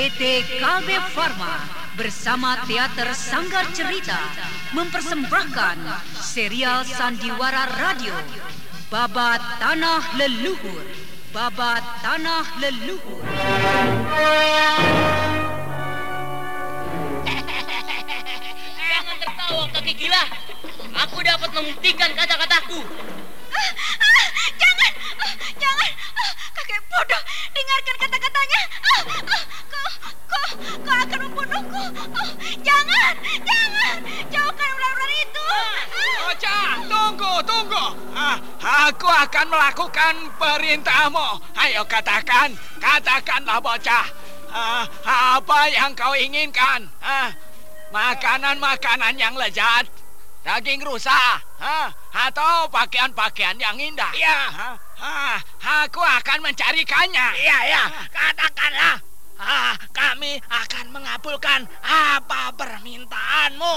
PT KB Pharma bersama Teater Sanggar Cerita mempersembahkan serial Sandiwara Radio Babat Tanah Leluhur Babat Tanah Leluhur Jangan tertawa kaki gila. Aku dapat membuktikan kata-kataku. Ah, ah, jangan, ah, jangan, ah, kakek bodoh, dengarkan kata-katanya. Ah, ah, kau, kau, akan membunuhku. Ah, jangan, jangan, jauhkan ular-ular itu. Ah. Ocha, tunggu, tunggu. Ah, aku akan melakukan perintahmu. Ayo katakan, katakanlah bocah. Ah, apa yang kau inginkan? Ah, makanan-makanan yang lezat, daging rusa, ah, atau pakaian-pakaian yang indah. Iya. Ah, ah, aku akan mencarikannya. Iya, iya, katakanlah. Ah, kami akan mengabulkan apa permintaanmu.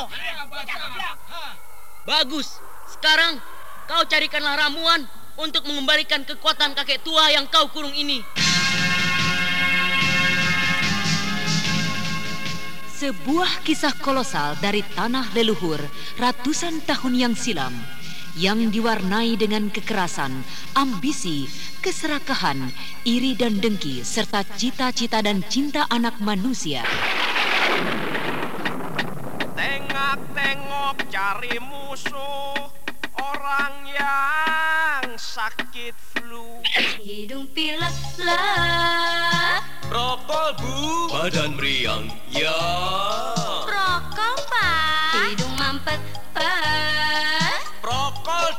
Bagus. Sekarang kau carikanlah ramuan untuk mengembalikan kekuatan kakek tua yang kau kurung ini. Sebuah kisah kolosal dari tanah leluhur ratusan tahun yang silam yang diwarnai dengan kekerasan, ambisi, keserakahan, iri dan dengki serta cita-cita dan cinta anak manusia. Tengok-tengok cari musuh orang yang sakit flu. Hidung pilek lah, Rokok bu Badan meriang Ya rokok pak. Hidung mampet pak.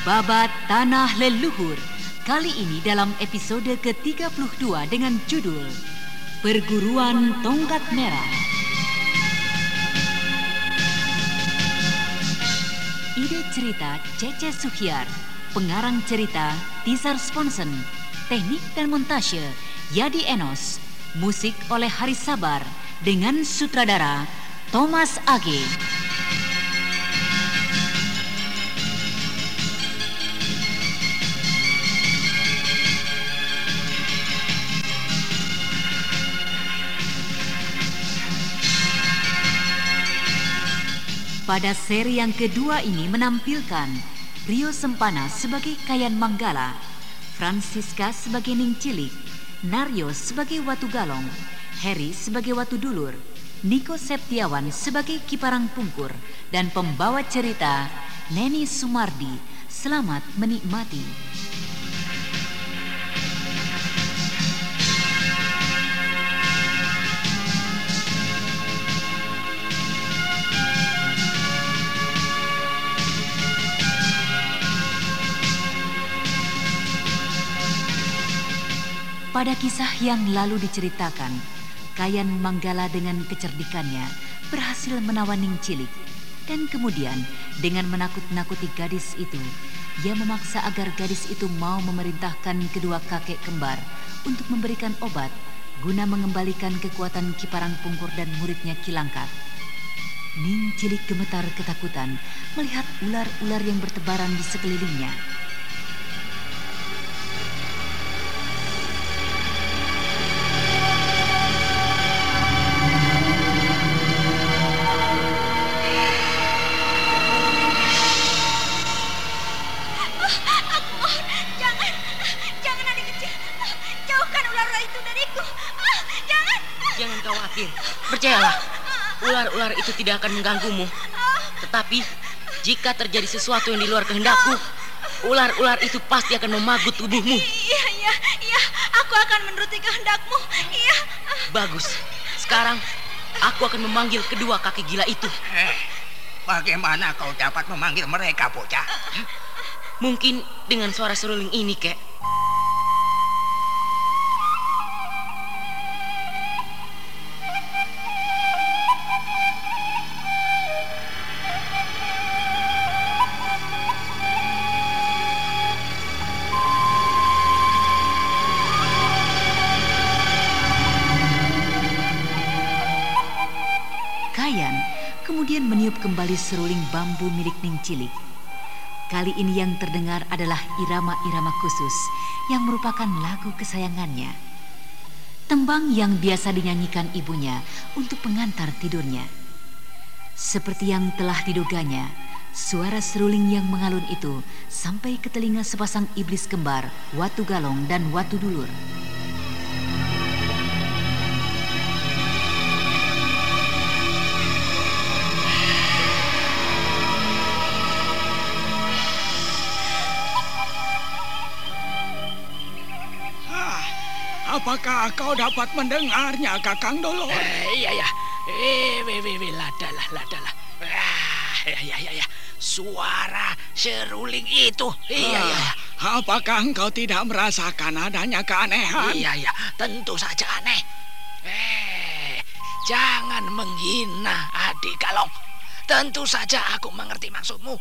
Babat Tanah Leluhur kali ini dalam episode ke-32 dengan judul Perguruan Tongkat Merah. Ide cerita Cece Suhyar, pengarang cerita Tizar Sponsen, teknik dan montase Yadi Enos, musik oleh Haris Sabar dengan sutradara Thomas Age. Pada seri yang kedua ini menampilkan Rio Sempana sebagai Kayan Manggala, Francisca sebagai Ning Cilik, Naryo sebagai Watu Galong, Harry sebagai Watu Dulur, Niko Septiawan sebagai Kiparang Pungkur, dan pembawa cerita Neni Sumardi. Selamat menikmati. Pada kisah yang lalu diceritakan, Kayan Manggala dengan kecerdikannya berhasil menawan Ning Cilik. Dan kemudian dengan menakut-nakuti gadis itu, ia memaksa agar gadis itu mau memerintahkan kedua kakek kembar untuk memberikan obat guna mengembalikan kekuatan Kiparang Pungkur dan muridnya Kilangkat. Ning Cilik gemetar ketakutan melihat ular-ular yang bertebaran di sekelilingnya. Itu tidak akan mengganggumu. Tetapi jika terjadi sesuatu yang di luar kehendakku, ular-ular itu pasti akan memagut tubuhmu. Iya, iya, iya. Aku akan menuruti kehendakmu. Iya. Bagus. Sekarang aku akan memanggil kedua kaki gila itu. Eh, bagaimana kau dapat memanggil mereka, bocah? Mungkin dengan suara seruling ini, kek. Seruling bambu milik Ning Cilik. Kali ini yang terdengar adalah irama-irama khusus yang merupakan lagu kesayangannya. Tembang yang biasa dinyanyikan ibunya untuk pengantar tidurnya. Seperti yang telah diduganya, suara seruling yang mengalun itu sampai ke telinga sepasang iblis kembar, Watu Galong dan Watu Dulur. Apakah kau dapat mendengarnya, Kakang Dolor? Eh, iya, ya. Eh, weh, weh, weh, ladalah, ladalah. Ah, ya, ya, ya, ya. Suara seruling itu. Iya, iya, ya. Ah, Apakah engkau tidak merasakan adanya keanehan? Iya, ya. Tentu saja aneh. Eh, jangan menghina adik Kalong. Tentu saja aku mengerti maksudmu.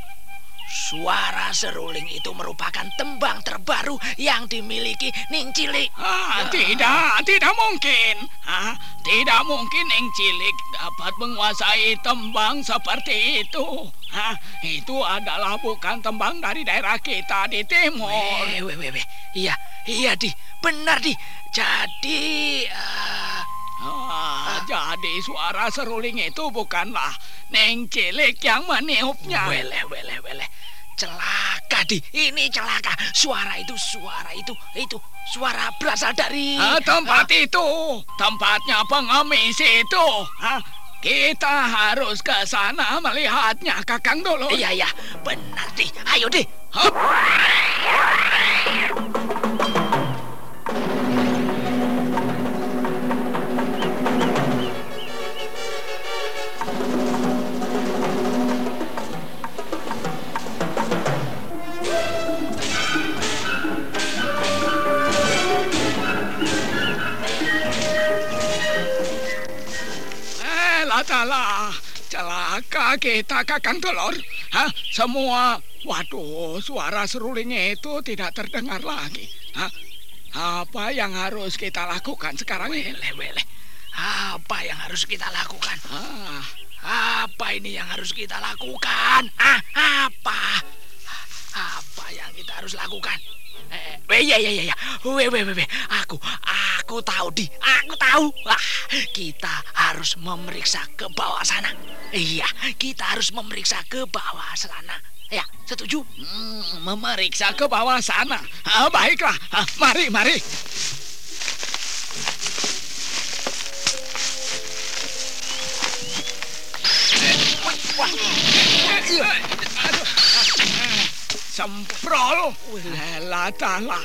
Suara seruling itu merupakan tembang terbaru yang dimiliki Ning Cilik. Ah, tidak, tidak mungkin. Ah, tidak mungkin Eng Cilik dapat menguasai tembang seperti itu. Ah, itu adalah bukan tembang dari daerah kita di timur. Weh, weh, weh, weh. Iya, iya, Di. Benar, Di. Jadi, Ah, jadi suara seruling itu bukanlah Neng Cilik yang meniupnya. Weleh, weleh, weleh. Celaka, Di. Ini celaka. Suara itu, suara itu, itu. Suara berasal dari... Ah, tempat itu, tempatnya pengemis itu. Ah, kita harus ke sana melihatnya, Kakang dulu. Iya, iya. Benar, Di. Ayo, Di. Hup. Latalah. Celaka kita, Kakang Dolor. Hah? Semua, waduh, suara serulingnya itu tidak terdengar lagi. Hah? Apa yang harus kita lakukan sekarang ini? Weleh. Apa yang harus kita lakukan? Ah, Apa ini yang harus kita lakukan? Ah, apa? Apa yang kita harus lakukan? Eh, weh, ya, ya, ya, ya. Weh, weh, weh. Aku, aku tahu, Di. Aku tahu. Wah, kita harus memeriksa ke bawah sana. Iya, kita harus memeriksa ke bawah sana. Ya, setuju? hmm, memeriksa ke bawah sana. Ah, baiklah, Ah, mari, mari. Wah, Iya. Aduh. Semprol. Latalah.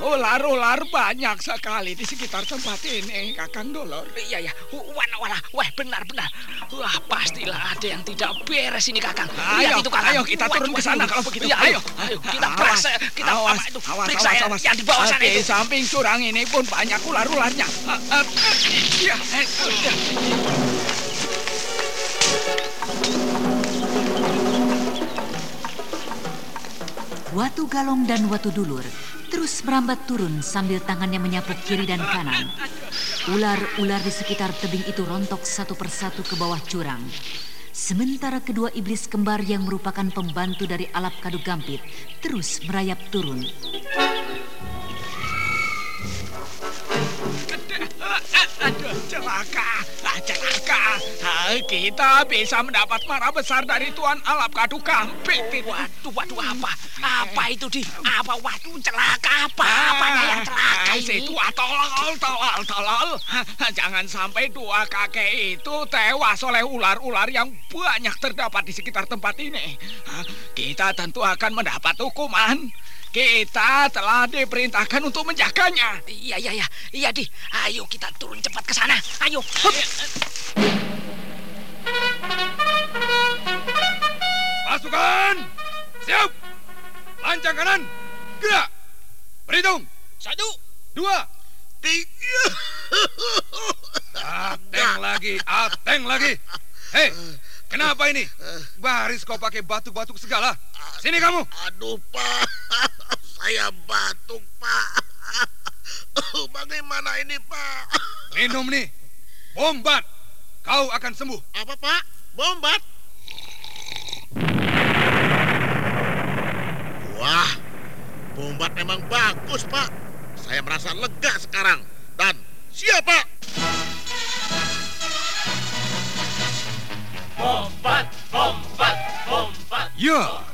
Ular-ular banyak sekali di sekitar tempat ini, Kakang Dolor. Iya ya, wana wana, wah benar benar. Wah pastilah ada yang tidak beres ini kakang. Lihat Ayo, itu kakang. ayo kita turun ke sana kalau begitu. Iya, ayo, ayo kita Awas, periksa, kita awas, apa itu? awas, periksa awas, ya, awas. yang di bawah sana Di itu. samping curang ini pun banyak ular-ularnya. Ah, ah, Iya, eh, iya. Watu Galong dan Watu Dulur terus merambat turun sambil tangannya menyapu kiri dan kanan. Ular-ular di sekitar tebing itu rontok satu persatu ke bawah jurang. Sementara kedua iblis kembar yang merupakan pembantu dari Alap Kadu Gampit terus merayap turun. Aduh, celaka. Ah, celaka. Ah, kita bisa mendapat marah besar dari Tuan Alap Kadu Kampit. itu. Waduh, waduh apa? Apa itu di? Apa waduh celaka apa? Apanya yang celaka Ah, Si ini? tua tolol, tolol, tolol. Ah, Jangan sampai dua kakek itu tewas oleh ular-ular yang banyak terdapat di sekitar tempat ini. Ah, Kita tentu akan mendapat hukuman. Kita telah diperintahkan untuk menjaganya. Iya, iya, iya. Iya, Di. Ayo kita turun cepat ke sana. Ayo. Hup. Pasukan! Siap! Lancang kanan! Gerak! Berhitung! Satu. Dua! Tiga! Ateng lagi! Ateng lagi! Hei! Kenapa ini? Baris kau pakai batuk-batuk segala. Sini kamu! Aduh, Pak. Saya batuk, Pak. Bagaimana ini, Pak? Minum nih. Bombat. Kau akan sembuh. Apa, Pak? Bombat? Wah, bombat memang bagus, Pak. Saya merasa lega sekarang. Dan siap, Pak. Ya,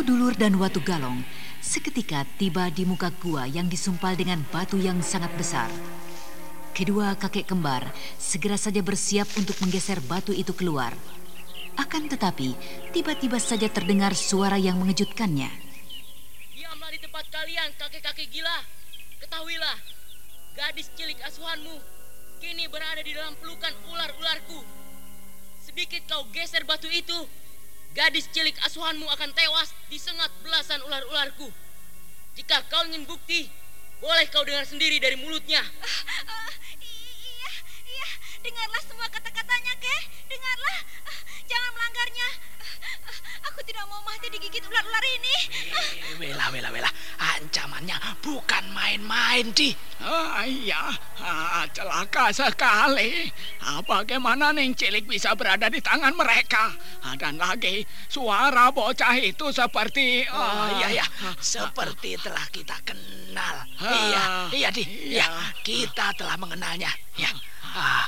Dulur dan Watu Galong seketika tiba di muka gua yang disumpal dengan batu yang sangat besar. Kedua kakek kembar segera saja bersiap untuk menggeser batu itu keluar. Akan tetapi, tiba-tiba saja terdengar suara yang mengejutkannya. Diamlah di tempat kalian, kakek-kakek gila. Ketahuilah, gadis cilik asuhanmu kini berada di dalam pelukan ular-ularku. Sedikit kau geser batu itu, gadis cilik asuhanmu akan tewas disengat belasan ular-ularku. Jika kau ingin bukti, boleh kau dengar sendiri dari mulutnya. Ah, iya. Dengarlah semua kata-katanya, Ke. Dengarlah. Ah, Jangan melanggarnya. Ah, Aku tidak mau mati digigit ular-ular ini. Eh, Wela, wela, wela. Ancamannya bukan main-main, Di. Ah, iya, ah, celaka sekali. Ah, bagaimana Neng Cilik bisa berada di tangan mereka? Ah, dan lagi, suara bocah itu seperti... Oh, ah, iya, iya. Seperti telah kita kenal. Ah, Iya, iya, Di. iya. Iya, kita telah mengenalnya. Ya. Ah,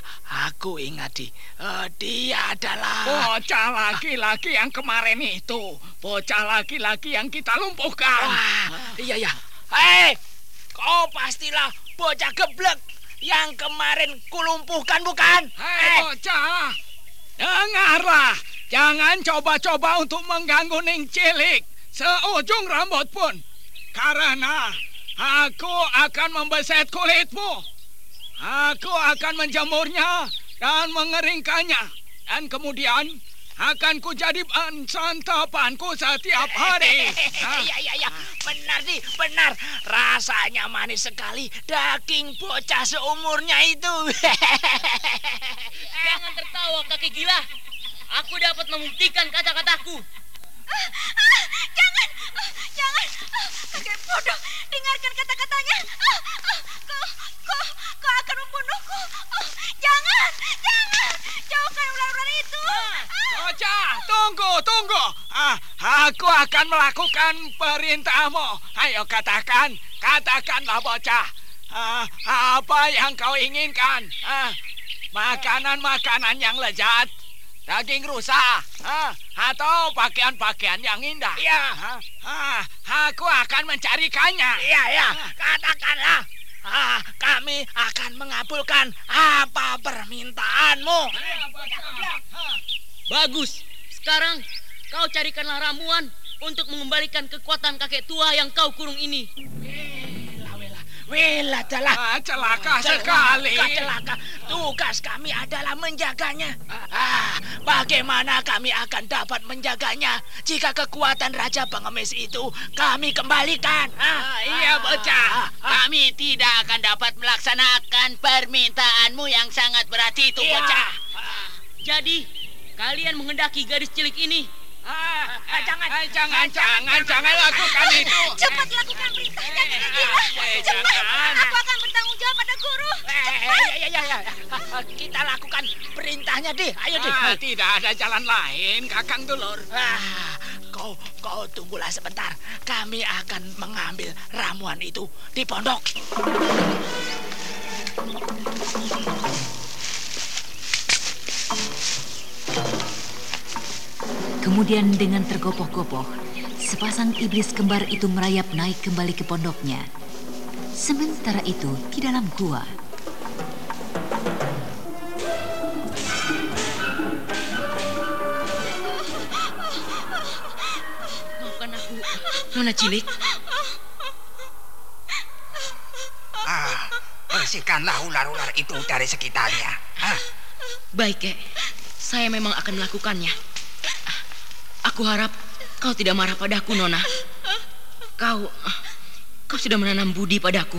aku ingat, Di. Eh, dia adalah... Bocah laki-laki yang kemarin itu. Bocah laki-laki yang kita lumpuhkan. Wah, iya, iya. Hei, kau pastilah bocah geblek yang kemarin kulumpuhkan, bukan? Hei bocah, dengarlah. Jangan coba-coba untuk mengganggu Ning Cilik seujung rambut pun. Karena aku akan membeset kulitmu. Aku akan menjemurnya dan mengeringkannya. Dan kemudian akan kujadi bahan santapanku setiap hari. Hah? Iya, iya, iya. Benar, Di. Benar. Rasanya manis sekali daging bocah seumurnya itu. Jangan tertawa, kakek gila. Aku dapat membuktikan kata-kataku. Ah, ah, jangan, ah, jangan. Kakek bodoh, dengarkan kata-katanya. Ah, ah, Kau, kau, kau akan membunuhku. Ah, Jangan, jangan. Jauhkan ular-ular itu. Ah. Bocah, tunggu, tunggu. Ah, aku akan melakukan perintahmu. Ayo katakan, katakanlah bocah. Ah, apa yang kau inginkan? Ah, makanan-makanan yang lezat, daging rusa, ah, atau pakaian-pakaian yang indah. Iya. Ah, ah, aku akan mencarikannya. Iya, iya. Katakanlah. Ah, kami akan mengabulkan apa permintaanmu. Bagus. Sekarang kau carikanlah ramuan untuk mengembalikan kekuatan kakek tua yang kau kurung ini. Wela, wela, Wela telah. Ah, celaka Celaka, sekali. Celaka. Tugas kami adalah menjaganya. Ah, bagaimana kami akan dapat menjaganya jika kekuatan Raja Pengemis itu kami kembalikan? Ah, iya, bocah. Kami tidak akan dapat melaksanakan permintaanmu yang sangat berat itu, Iya. bocah. Jadi, kalian menghendaki gadis cilik ini. Ah, ah, jangan, ah, jangan, jangan, jangan lakukan itu. Cepat lakukan perintahnya, gila. eh, Cepat, aku akan bertanggung jawab pada guru. Eh, ya, ya, ya, ya. Kita lakukan perintahnya, Di. Ayo, Di. Ah, tidak ada jalan lain, Kakang Dulur. Ah, kau kau tunggulah sebentar. Kami akan mengambil ramuan itu di pondok. Kemudian dengan tergopoh-gopoh, sepasang iblis kembar itu merayap naik kembali ke pondoknya. Sementara itu, di dalam gua, Maafkan aku, Nona Cilik. Ah, bersihkanlah ular-ular itu dari sekitarnya. Ah, Baik, Kek. Saya memang akan melakukannya. Aku harap kau tidak marah padaku, Nona. Kau kau sudah menanam budi padaku.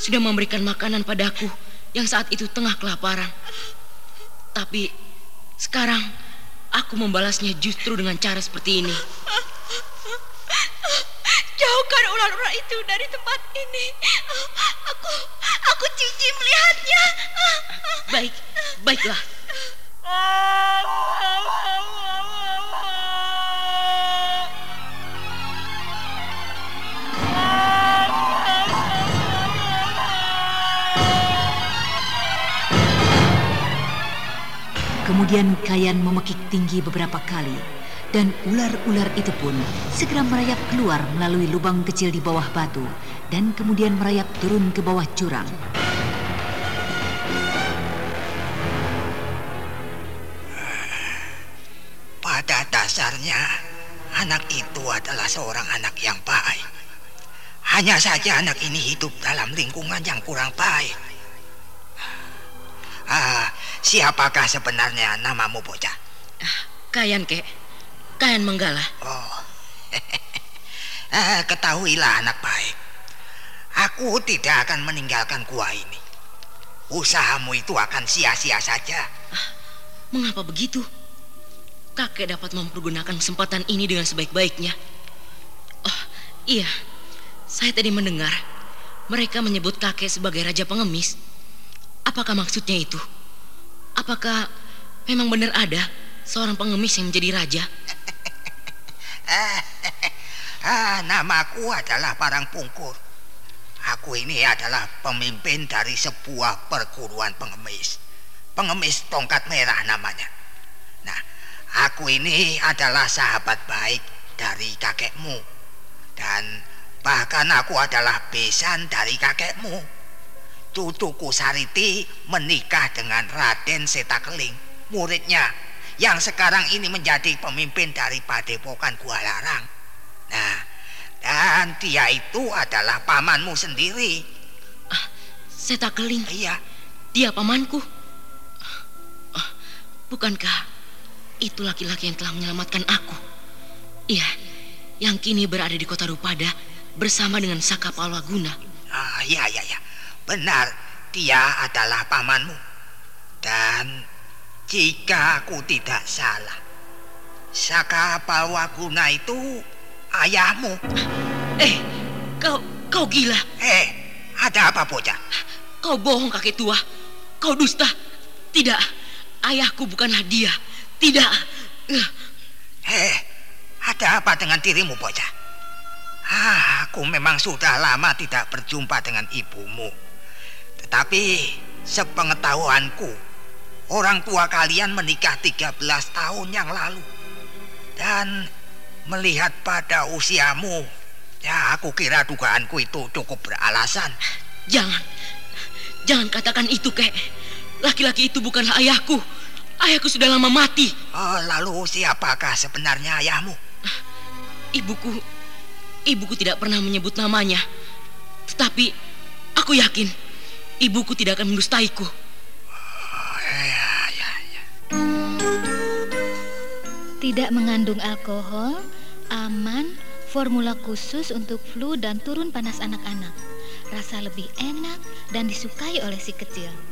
Sudah memberikan makanan padaku yang saat itu tengah kelaparan. Tapi sekarang aku membalasnya justru dengan cara seperti ini. Jauhkan ular-ular itu dari tempat ini. Aku, aku jijik melihatnya. Baik, baiklah. Kemudian Kayan memekik tinggi beberapa kali, dan ular-ular itu pun segera merayap keluar melalui lubang kecil di bawah batu, dan kemudian merayap turun ke bawah jurang. pada dasarnya anak itu adalah seorang anak yang baik. Hanya saja anak ini hidup dalam lingkungan yang kurang baik. Ah, siapakah sebenarnya namamu bocah? Kayan, Kek. Kayan Menggala. Oh, Ah, ketahuilah anak baik. Aku tidak akan meninggalkan gua ini. Usahamu itu akan sia-sia saja. Mengapa begitu? Kakek dapat mempergunakan kesempatan ini dengan sebaik-baiknya. Oh, iya. Saya tadi mendengar mereka menyebut kakek sebagai raja pengemis. Apakah maksudnya itu? Apakah memang benar ada seorang pengemis yang menjadi raja? Ah, namaku adalah Parang Pungkur. Aku ini adalah pemimpin dari sebuah perguruan pengemis. Pengemis tongkat merah namanya. Nah, aku ini adalah sahabat baik dari kakekmu. Dan bahkan aku adalah besan dari kakekmu. Cucuku Sariti menikah dengan Raden Setakeling, muridnya, yang sekarang ini menjadi pemimpin dari Padepokan Gua Larang. Nah, dan dia itu adalah pamanmu sendiri. Seta Keling, Iya, dia pamanku. Ah, bukankah itu laki-laki yang telah menyelamatkan aku? Iya, yang kini berada di kota Rupada bersama dengan Saka Palwaguna. ah, iya, iya, iya. Benar, dia adalah pamanmu. Dan jika aku tidak salah, Saka Palwaguna itu ayahmu. Eh, kau kau gila. Eh, ada apa bocah? Kau bohong kakek tua. Kau dusta. Tidak, ayahku bukanlah dia. Tidak. Eh, Eh, ada apa dengan dirimu bocah? Ah, aku memang sudah lama tidak berjumpa dengan ibumu. Tetapi sepengetahuanku, orang tua kalian menikah 13 tahun yang lalu. Dan melihat pada usiamu, ya aku kira dugaanku itu cukup beralasan. Jangan. Jangan katakan itu, kek. Laki-laki itu bukanlah ayahku. Ayahku sudah lama mati. Oh, lalu siapakah sebenarnya ayahmu? Ibuku, ibuku tidak pernah menyebut namanya. Tetapi Aku yakin ibuku tidak akan mendustaiku. Tidak mengandung alkohol, aman, formula khusus untuk flu dan turun panas anak-anak. Rasa lebih enak dan disukai oleh si kecil.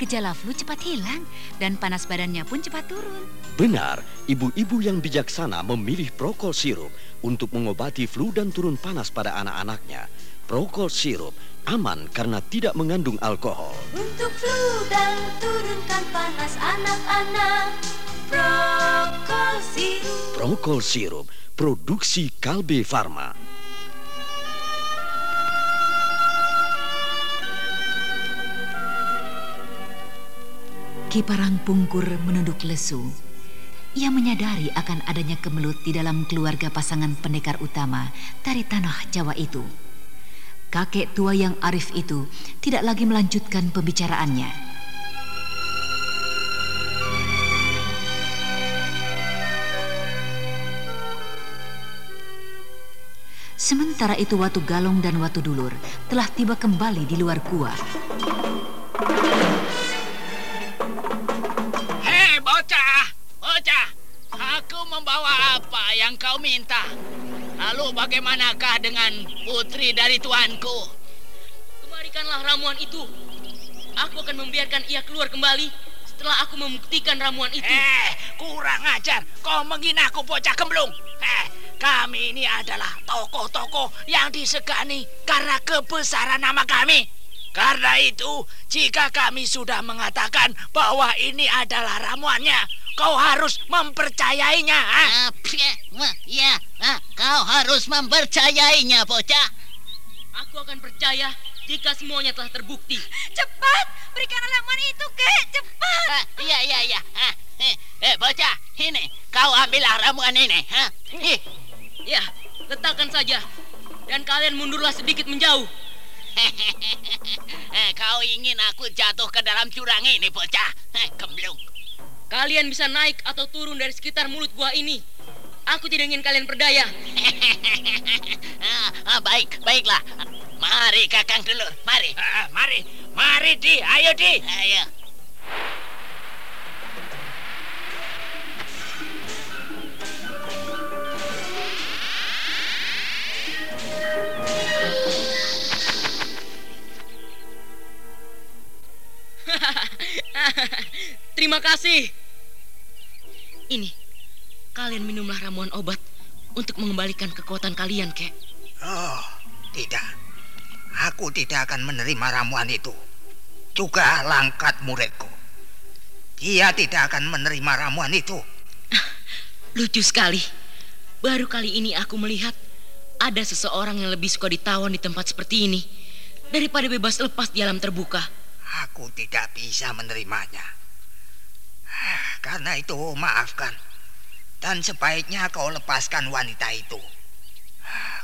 Gejala flu cepat hilang dan panas badannya pun cepat turun. Benar, ibu-ibu yang bijaksana memilih Prokol sirup untuk mengobati flu dan turun panas pada anak-anaknya. Prokol sirup aman karena tidak mengandung alkohol. Untuk flu dan turunkan panas anak-anak Prokol sirup Prokol sirup produksi Kalbe Farma. Kiparang Pungkur menunduk lesu. Ia menyadari akan adanya kemelut di dalam keluarga pasangan pendekar utama dari tanah Jawa itu. Kakek tua yang arif itu tidak lagi melanjutkan pembicaraannya. Sementara itu Watu Galong dan Watu Dulur telah tiba kembali di luar gua. Bocah, aku membawa apa yang kau minta. Lalu bagaimanakah dengan putri dari tuanku? Kemarikanlah ramuan itu. Aku akan membiarkan ia keluar kembali setelah aku membuktikan ramuan itu. Eh, kurang ajar. Kau menghina aku bocah gemblung. Eh, kami ini adalah tokoh-tokoh yang disegani karena kebesaran nama kami. Karena itu, jika kami sudah mengatakan bahwa ini adalah ramuannya, kau harus mempercayainya. pye, wah, ya, kau harus mempercayainya, bocah. Aku akan percaya jika semuanya telah terbukti. Cepat, berikan ramuan itu, kek, cepat Ah, iya, iya, iya. Ah, eh, eh, bocah, ini, kau ambillah ramuan ini. Ha? Ih, Ya, letakkan saja. Dan kalian mundurlah sedikit menjauh. eh, kau ingin aku jatuh ke dalam jurang ini, bocah? Eh, gemblung. Kalian bisa naik atau turun dari sekitar mulut gua ini. Aku tidak ingin kalian berdaya. ah, baik, baiklah. Mari, Kakang Dulur, mari. Ah, mari, mari Di, ayo Di. Ayo. Terima kasih. Ini, kalian minumlah ramuan obat untuk mengembalikan kekuatan kalian, kek. Oh, tidak. Aku tidak akan menerima ramuan itu. Juga langkat muridku. Dia tidak akan menerima ramuan itu. Lucu sekali. Baru kali ini aku melihat ada seseorang yang lebih suka ditawan di tempat seperti ini daripada bebas lepas di alam terbuka. Aku tidak bisa menerimanya. Karena itu maafkan. Dan sebaiknya kau lepaskan wanita itu.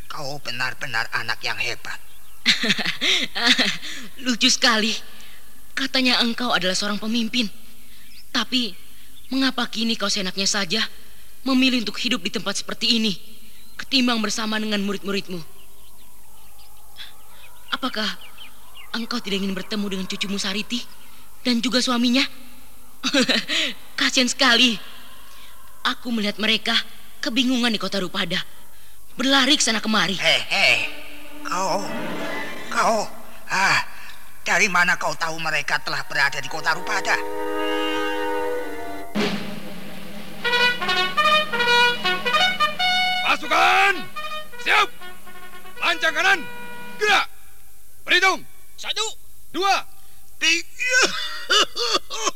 Kau benar-benar anak yang hebat. Lucu sekali. Katanya engkau adalah seorang pemimpin. Tapi mengapa kini kau seenaknya saja memilih untuk hidup di tempat seperti ini ketimbang bersama dengan murid-muridmu? Apakah engkau tidak ingin bertemu dengan cucumu Sariti dan juga suaminya? Kasian sekali. Aku melihat mereka kebingungan di kota Rupada. Berlari ke sana kemari. Hei, hei. Kau, kau, ah, dari mana kau tahu mereka telah berada di kota Rupada? Pasukan! Siap! Lancang kanan! Gerak! Berhitung! Satu, Dua! Tiga.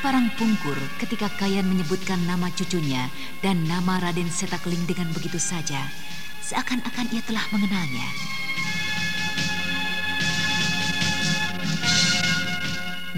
Kiparang pungkur ketika Kayan menyebutkan nama cucunya dan nama Raden Setakling dengan begitu saja. Seakan-akan ia telah mengenalnya.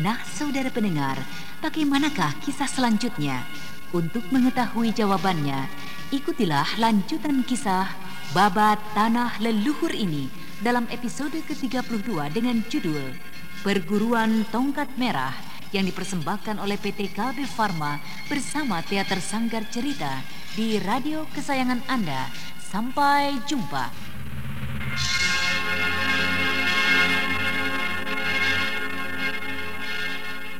Nah, saudara pendengar, bagaimanakah kisah selanjutnya? Untuk mengetahui jawabannya, ikutilah lanjutan kisah Babat Tanah Leluhur ini dalam episode ke-32 dengan judul Perguruan Tongkat Merah yang dipersembahkan oleh PT KB Farma bersama Teater Sanggar Cerita di radio kesayangan Anda. Sampai jumpa.